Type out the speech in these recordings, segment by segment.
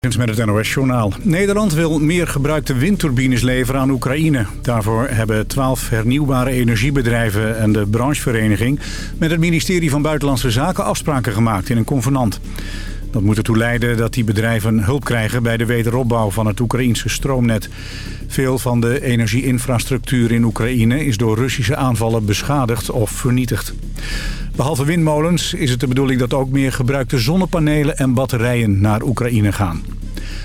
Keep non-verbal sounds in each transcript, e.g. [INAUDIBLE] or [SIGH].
met het NOS-journaal. Nederland wil meer gebruikte windturbines leveren aan Oekraïne. Daarvoor hebben twaalf hernieuwbare energiebedrijven en de branchevereniging... met het ministerie van Buitenlandse Zaken afspraken gemaakt in een convenant. Dat moet ertoe leiden dat die bedrijven hulp krijgen bij de wederopbouw van het Oekraïense stroomnet. Veel van de energieinfrastructuur in Oekraïne is door Russische aanvallen beschadigd of vernietigd. Behalve windmolens is het de bedoeling dat ook meer gebruikte zonnepanelen en batterijen naar Oekraïne gaan.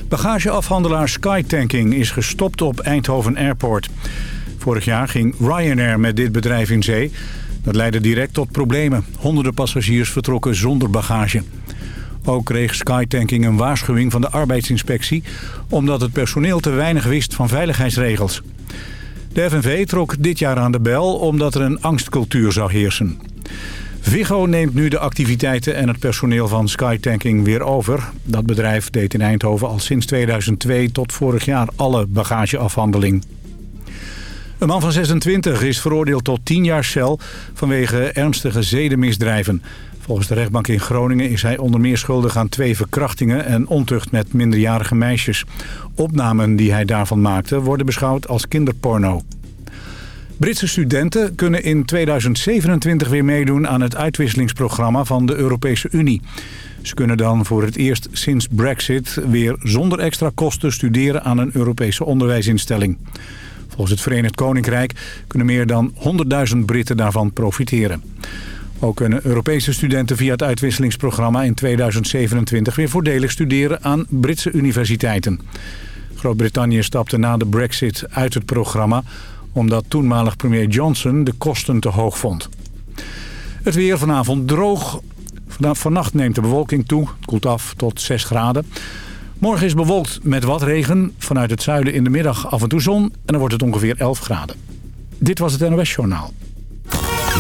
Bagageafhandelaar Skytanking is gestopt op Eindhoven Airport. Vorig jaar ging Ryanair met dit bedrijf in zee. Dat leidde direct tot problemen. Honderden passagiers vertrokken zonder bagage. Ook kreeg Skytanking een waarschuwing van de arbeidsinspectie... omdat het personeel te weinig wist van veiligheidsregels. De FNV trok dit jaar aan de bel omdat er een angstcultuur zou heersen. Vigo neemt nu de activiteiten en het personeel van Skytanking weer over. Dat bedrijf deed in Eindhoven al sinds 2002 tot vorig jaar alle bagageafhandeling. Een man van 26 is veroordeeld tot 10 jaar cel vanwege ernstige zedenmisdrijven. Volgens de rechtbank in Groningen is hij onder meer schuldig aan twee verkrachtingen en ontucht met minderjarige meisjes. Opnamen die hij daarvan maakte worden beschouwd als kinderporno. Britse studenten kunnen in 2027 weer meedoen aan het uitwisselingsprogramma van de Europese Unie. Ze kunnen dan voor het eerst sinds Brexit weer zonder extra kosten studeren aan een Europese onderwijsinstelling. Volgens het Verenigd Koninkrijk kunnen meer dan 100.000 Britten daarvan profiteren. Ook kunnen Europese studenten via het uitwisselingsprogramma in 2027 weer voordelig studeren aan Britse universiteiten. Groot-Brittannië stapte na de brexit uit het programma omdat toenmalig premier Johnson de kosten te hoog vond. Het weer vanavond droog. Vannacht neemt de bewolking toe. Het koelt af tot 6 graden. Morgen is bewolkt met wat regen. Vanuit het zuiden in de middag af en toe zon. En dan wordt het ongeveer 11 graden. Dit was het NOS Journaal.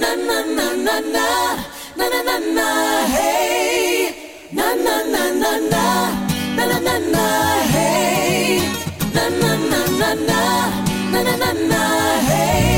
na na na na na, na na na na. Hey. Na na na na na, na na na na. Hey. Na na na na na, na na na na. Hey.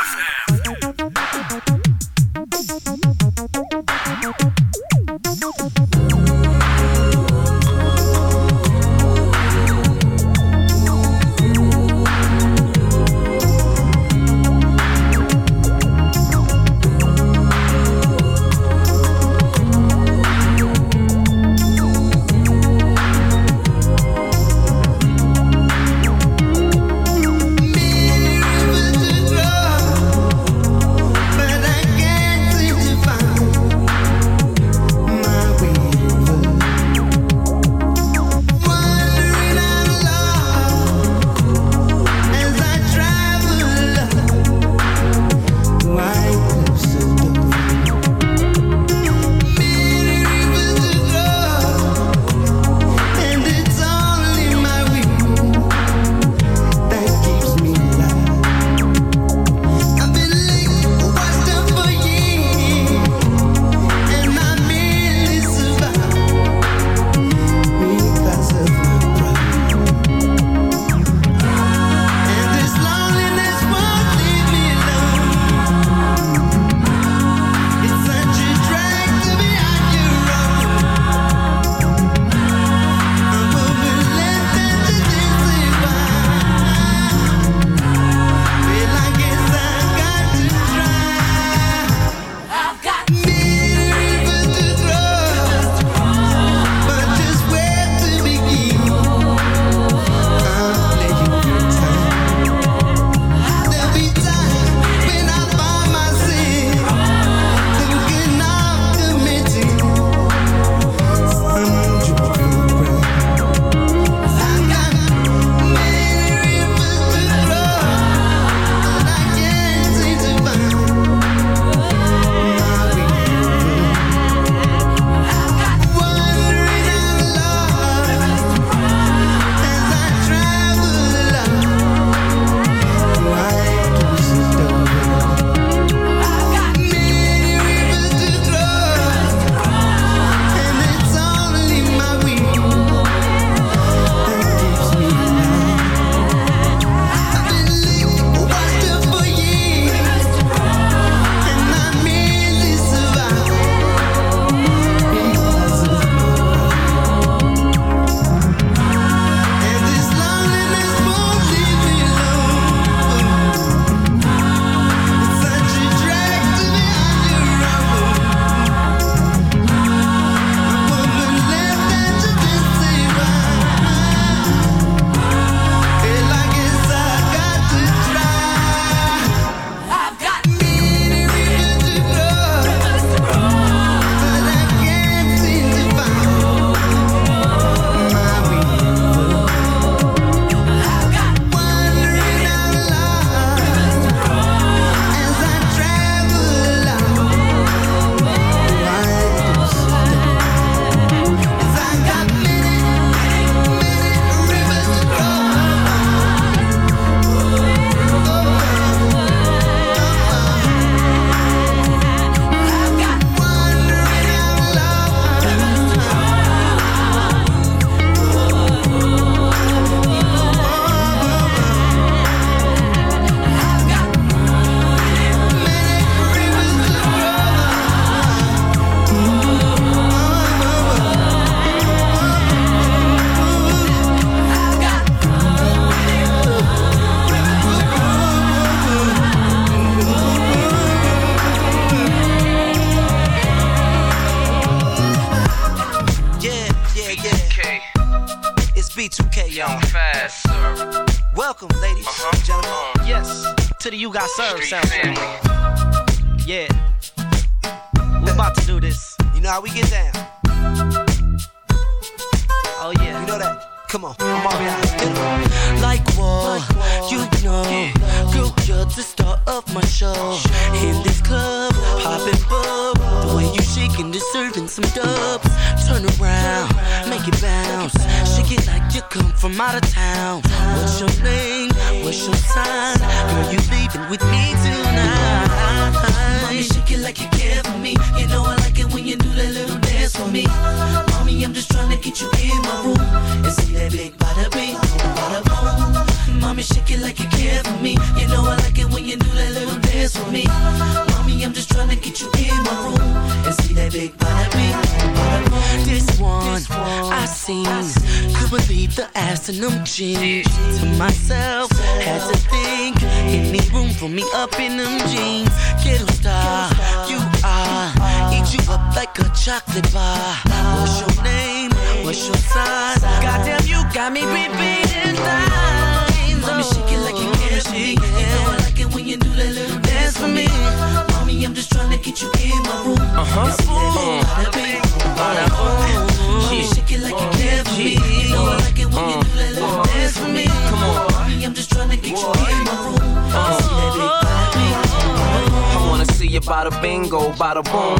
My room. And see that big bada bing, bada boom. Mommy, shake it like you care for me. You know I like it when you do that little dance for me. Come on, I'm just trying to get you in my room. And see that big bada bing, bada boom. I wanna see you by the bingo, by the boom.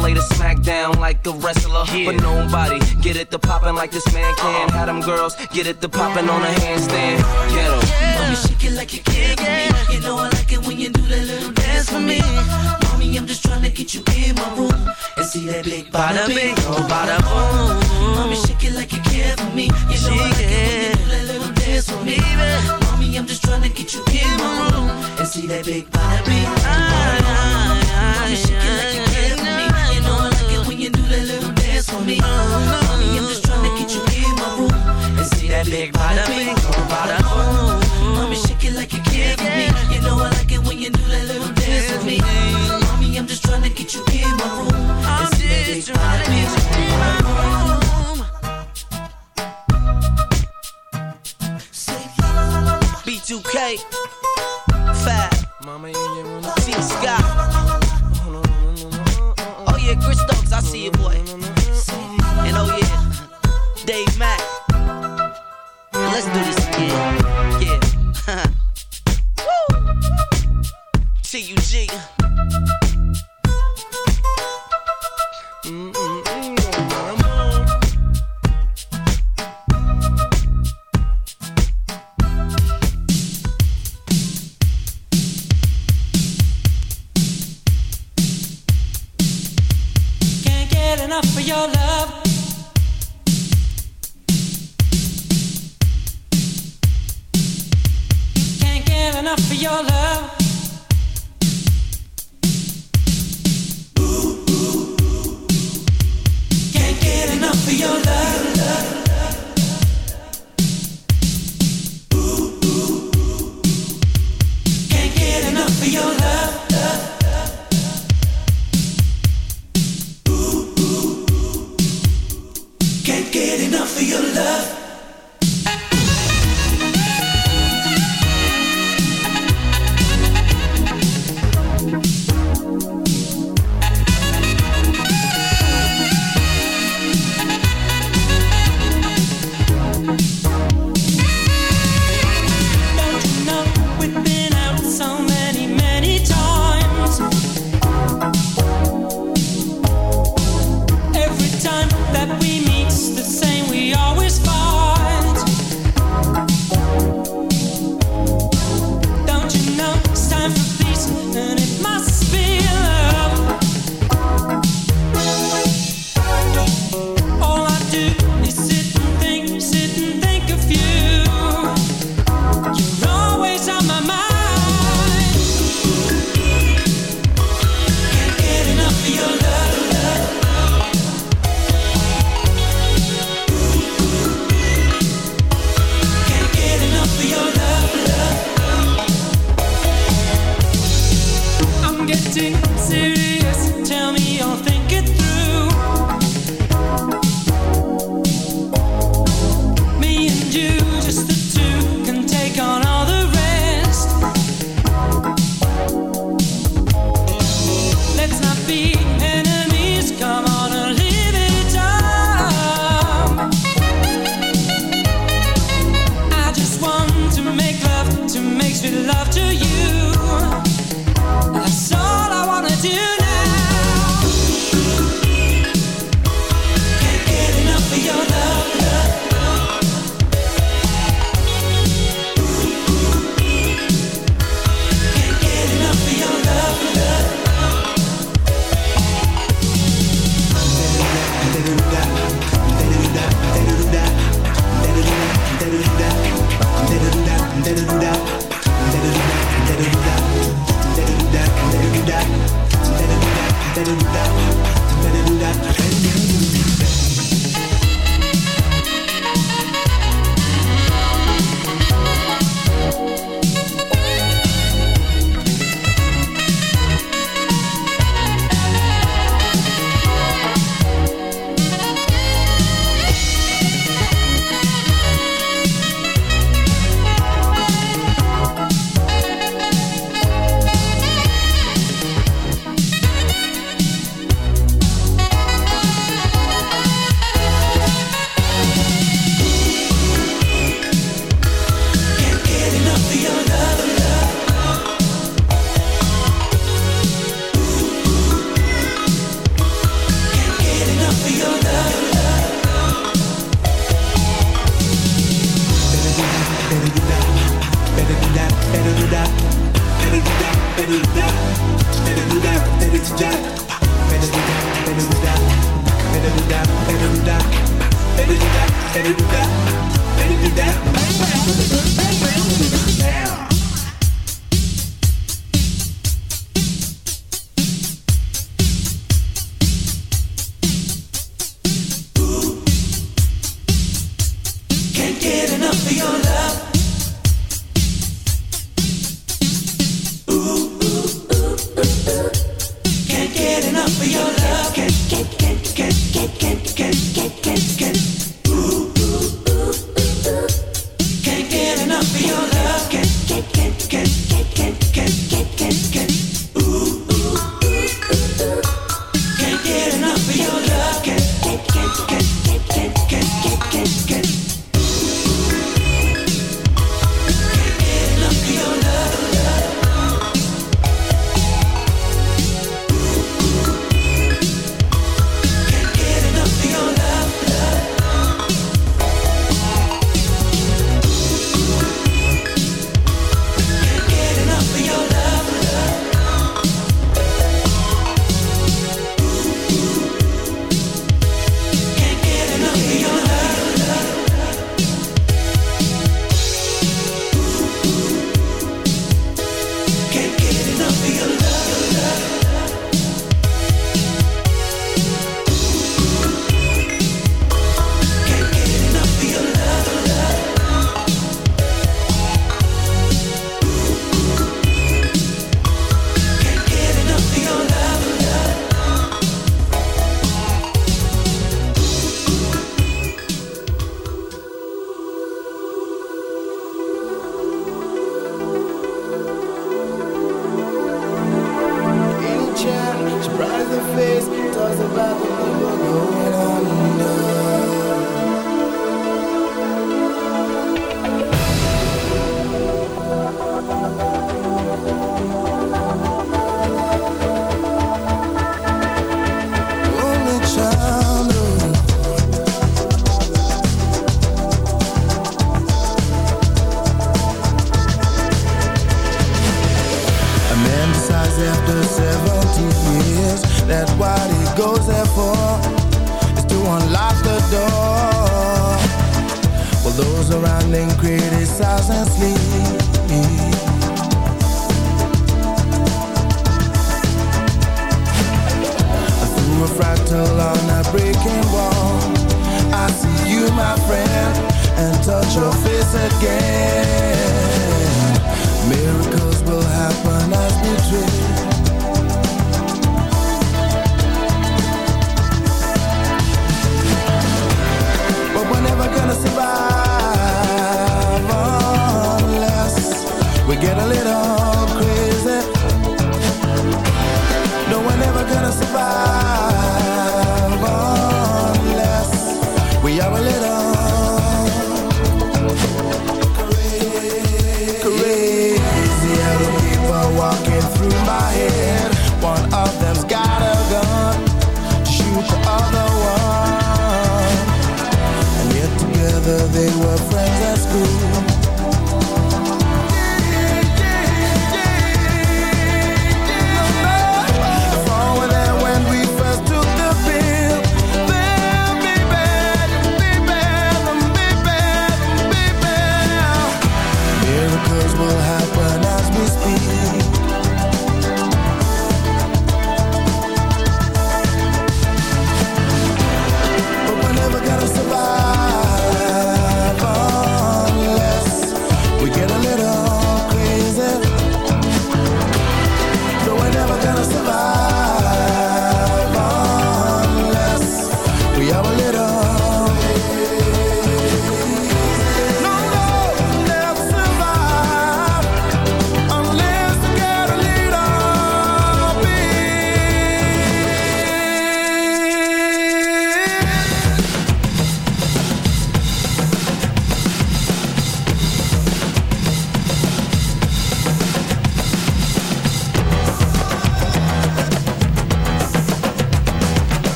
lay the smack down like a wrestler. But nobody get it to poppin' like this man can. Uh-huh. Had them girls get it to poppin' on a handstand. Get 'em. Oh, Mommy, shake it like you care for me. You know I like it when you do that little dance for me. Mommy, I'm just trying to get you in my room and see that big bada bing, oh bada boom. Mommy, shake it like you care for me. You know I like it when you do that little dance for me. Mommy, I'm just trying to get you in my room and see that big bada bing, oh bada boom. Mommy, shake it like you for me. Mommy, I'm just trying to get you in my room and see that big oh bada boom. Mommy, shake it like you care for me. You know I like it when you do that little dance with me. Mommy, I'm just trying to get you in my room and see that big oh bada boom. B2K, Fab, T Scott. Oh yeah, Chris Stokes, I see you, boy. And oh yeah, Dave Mack. Let's do this again. Yeah. [LAUGHS] Woo! T-U-G.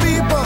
people.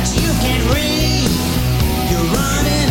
but you can't read. You're running.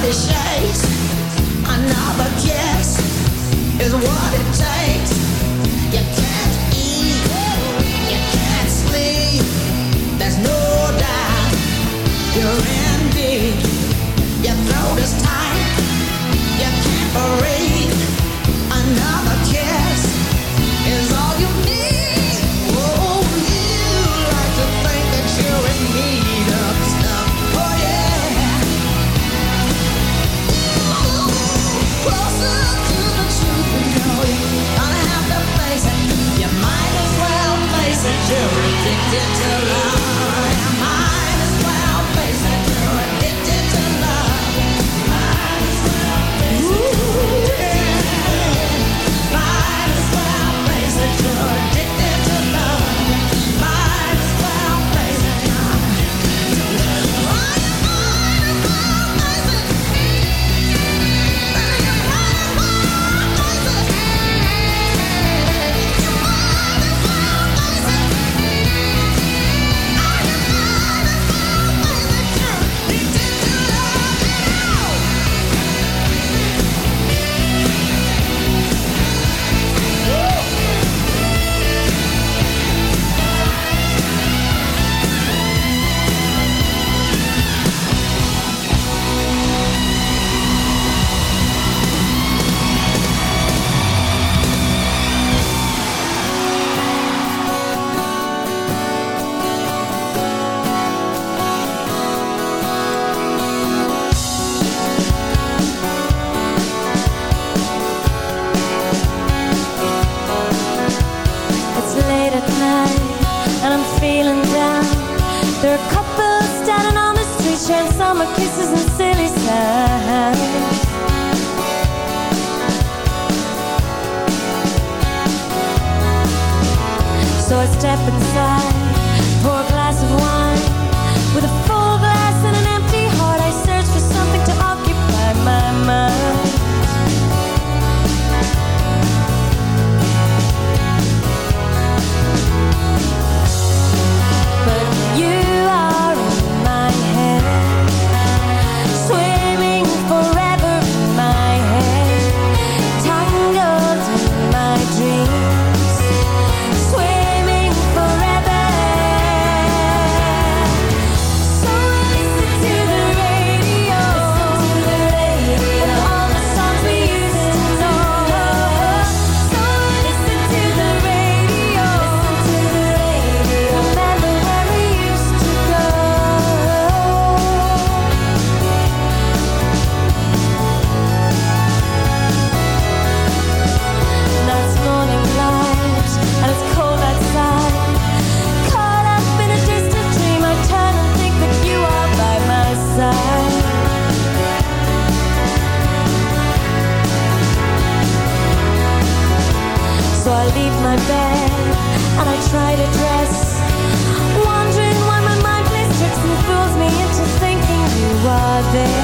coffee another kiss is what it takes. Everything that's allowed at night and I'm feeling down. There are couples standing on the street sharing summer kisses and silly signs. So I step inside, pour a glass of wine my bed and I try to dress. Wondering why my mind plays tricks and fools me into thinking you are there.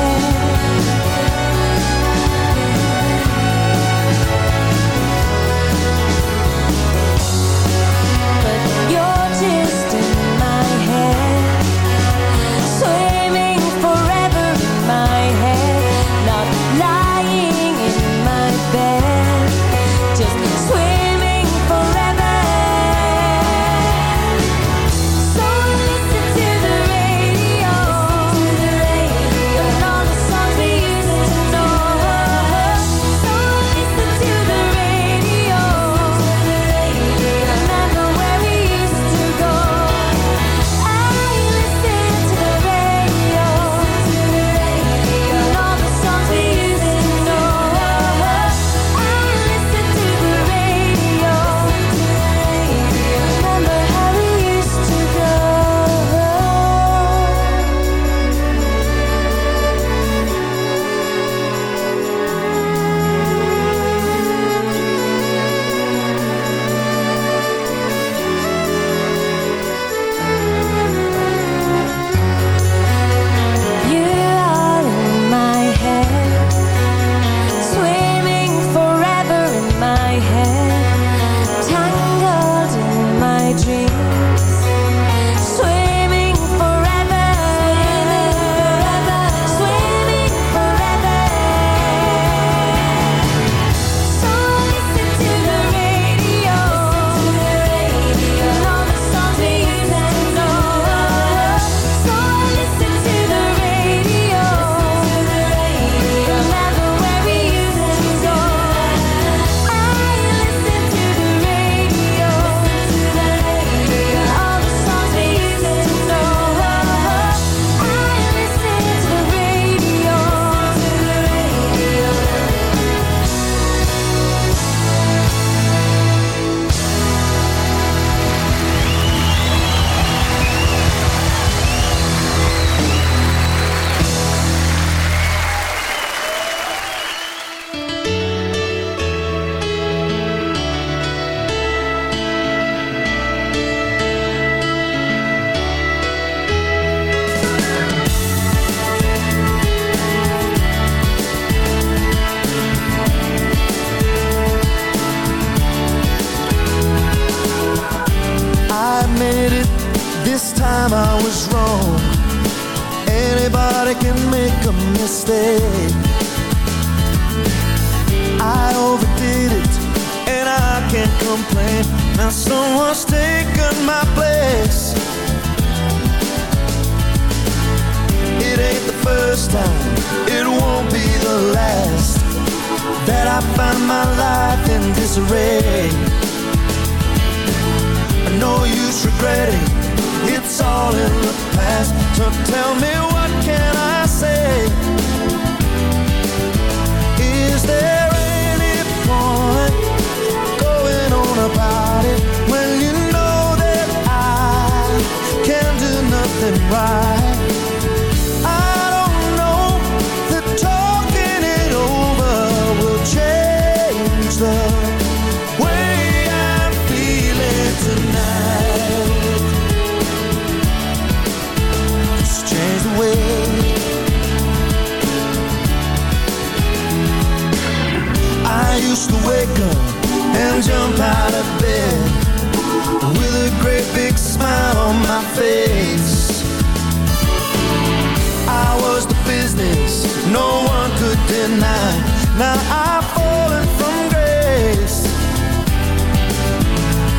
denied. Now I've fallen from grace.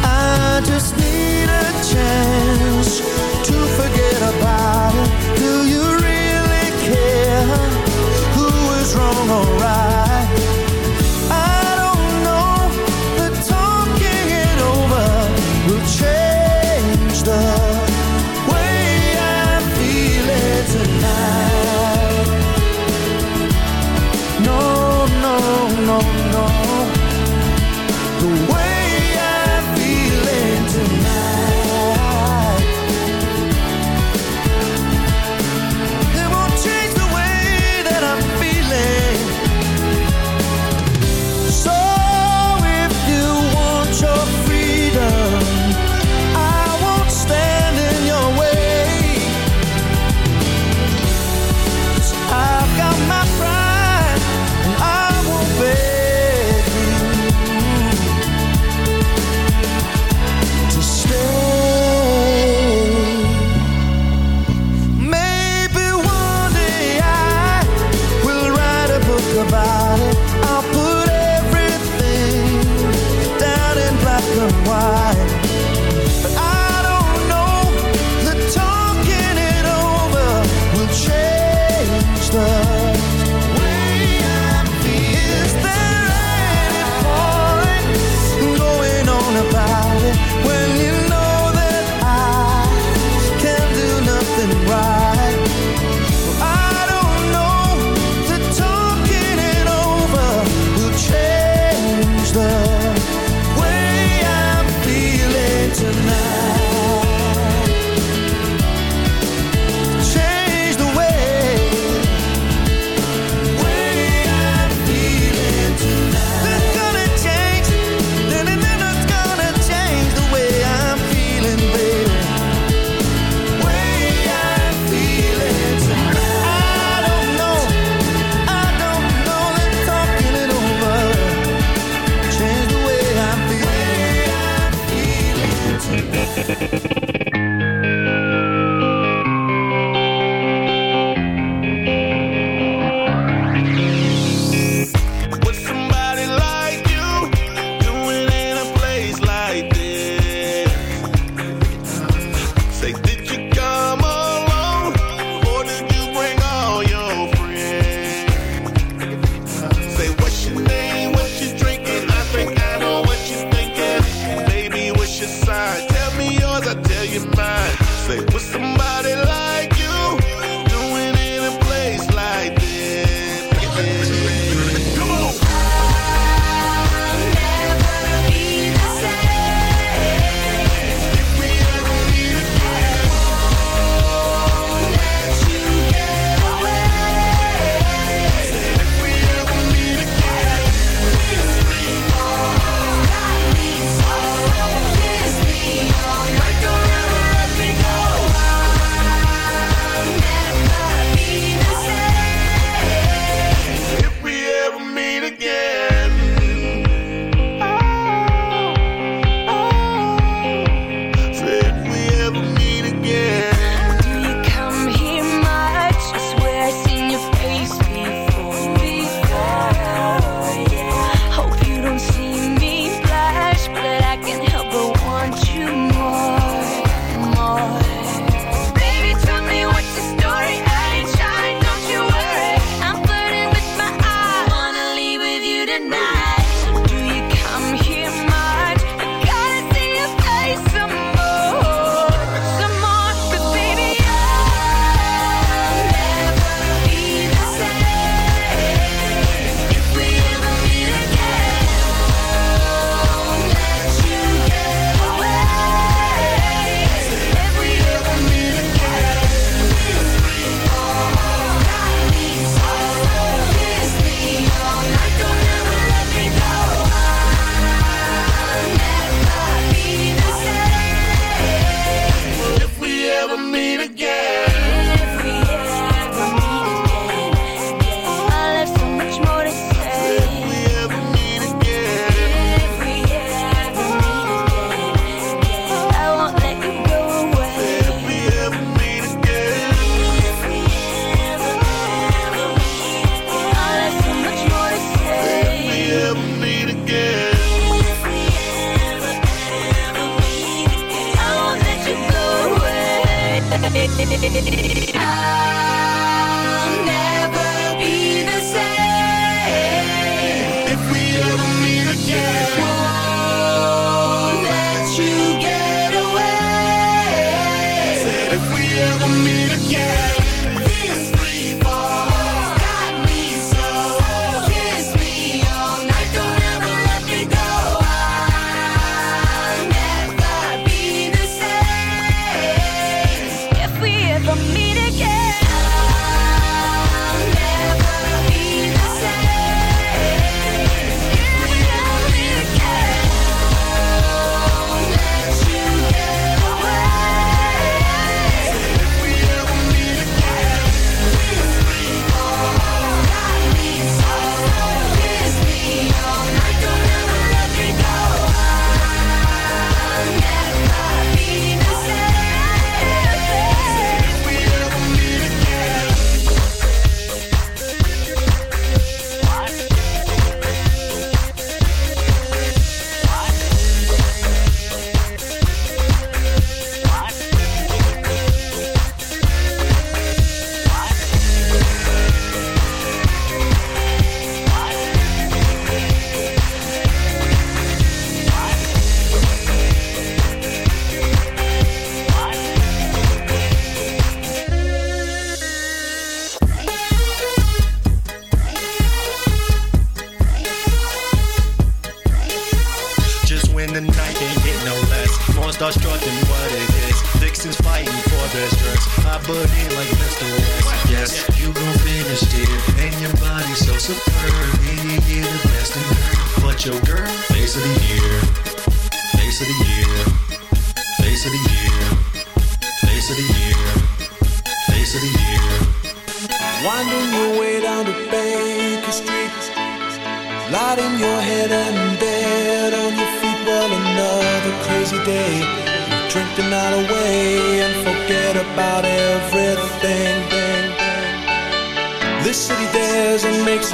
I just need a chance